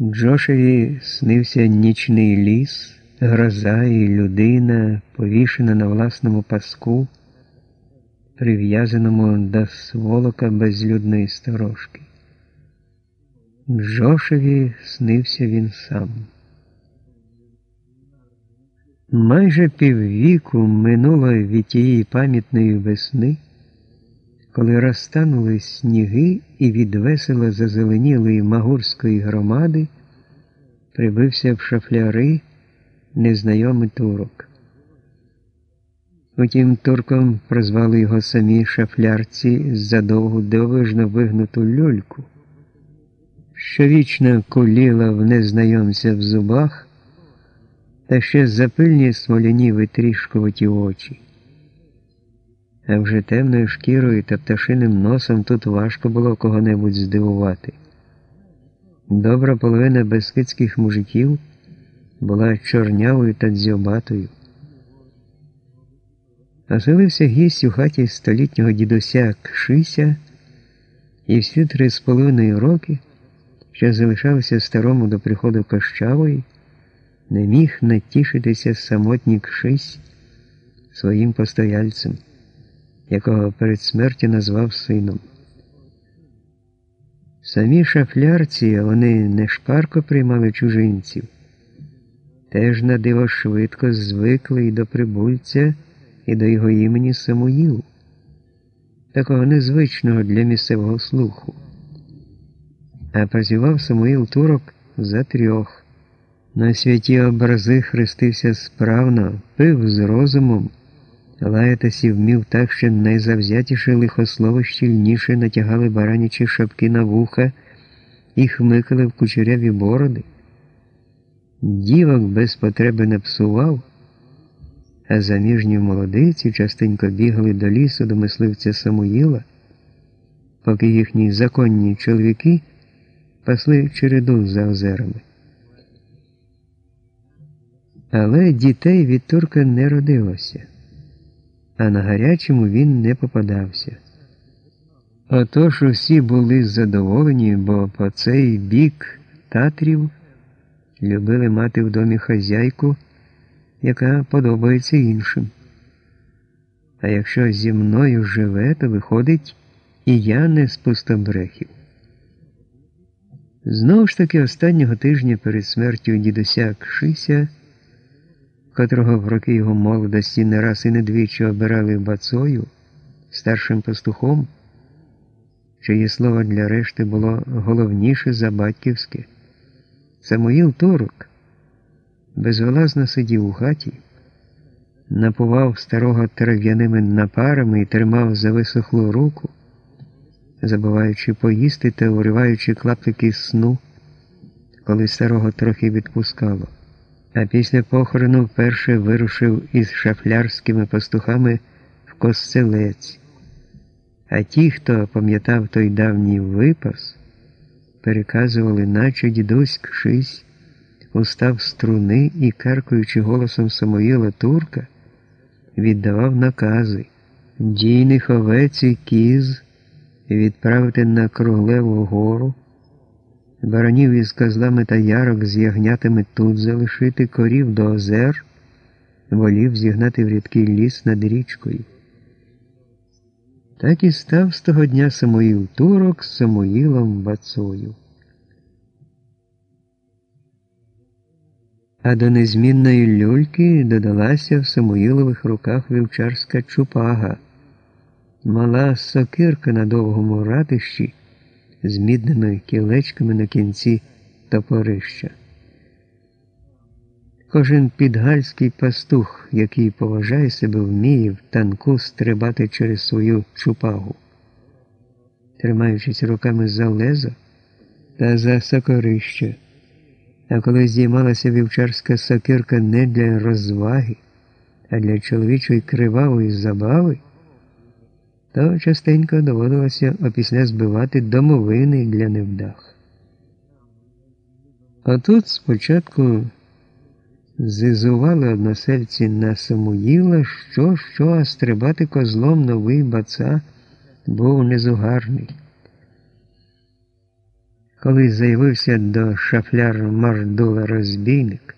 Джошеві снився нічний ліс, гроза і людина, повішена на власному паску, прив'язаному до сволока безлюдної сторожки. Джошеві снився він сам. Майже піввіку минуло від тієї пам'ятної весни, коли розтанули сніги і від весело зазеленілої магурської громади прибився в шафляри незнайомий турок. Утім, турком прозвали його самі шафлярці за довгу дивовижно вигнуту люльку, що вічно куліла в незнайомця в зубах та ще запильні смоляні витрішкуваті очі. А вже темною шкірою та пташиним носом тут важко було кого-небудь здивувати. Добра половина бескидських мужиків була чорнявою та дзьобатою. Оселився гість у хаті столітнього дідуся Кшися, і всі три з половиною роки, що залишалися старому до приходу Кощавої, не міг натішитися самотній Кшись своїм постояльцем якого перед смертю назвав сином. Самі шафлярці вони не шпарко приймали чужинців, теж на диво швидко звикли і до прибульця, і до його імені Самуїл, такого незвичного для місцевого слуху. А працював Самуїл турок за трьох. На святі образи хрестився справно, пив з розумом. Лаятися вмів так, що найзавзятіші лихослово щільніше натягали баранячі шапки на вуха і хмикали в кучеряві бороди. Дівок без потреби не псував, а заміжні молодиці частенько бігали до лісу до мисливця Самуїла, поки їхні законні чоловіки пасли череду за озерами. Але дітей від турка не родилося а на гарячому він не попадався. Отож усі були задоволені, бо по цей бік татрів любили мати в домі хазяйку, яка подобається іншим. А якщо зі мною живе, то виходить, і я не з пустобрехів. Знову ж таки, останнього тижня перед смертю дідуся Кшися котрого в роки його молодості не раз і не двічі обирали бацою, старшим пастухом, чиє слово для решти було головніше за батьківське. Самуїл Турок безвилазно сидів у хаті, напував старого трав'яними напарами і тримав за висохлу руку, забуваючи поїсти та уриваючи клаптики сну, коли старого трохи відпускало а після похорону вперше вирушив із шафлярськими пастухами в косцелець. А ті, хто пам'ятав той давній випас, переказували, наче дідусь кшись, устав струни і, каркаючи голосом Самоїла Турка, віддавав накази дійних овець і кіз відправити на Круглеву гору баранів із козлами та ярок з ягнятами тут залишити, корів до озер, волів зігнати в рідкий ліс над річкою. Так і став з того дня Самуїл турок з Самуїлом Бацою. А до незмінної люльки додалася в Самуїлових руках вівчарська чупага, мала сокирка на довгому ратищі з мідними кілечками на кінці топорища. Кожен підгальський пастух, який поважає себе, вміє в танку стрибати через свою чупагу, тримаючись руками за лезо та за сокорище. А коли здіймалася вівчарська сокирка не для розваги, а для чоловічої кривавої забави то частенько доводилося опісля збивати домовини для невдах. А тут спочатку зизували односельці на Самуїла, що, що, а стрибати козлом новий баца був незугарний. коли заявився до шафляр Мардула розбійник,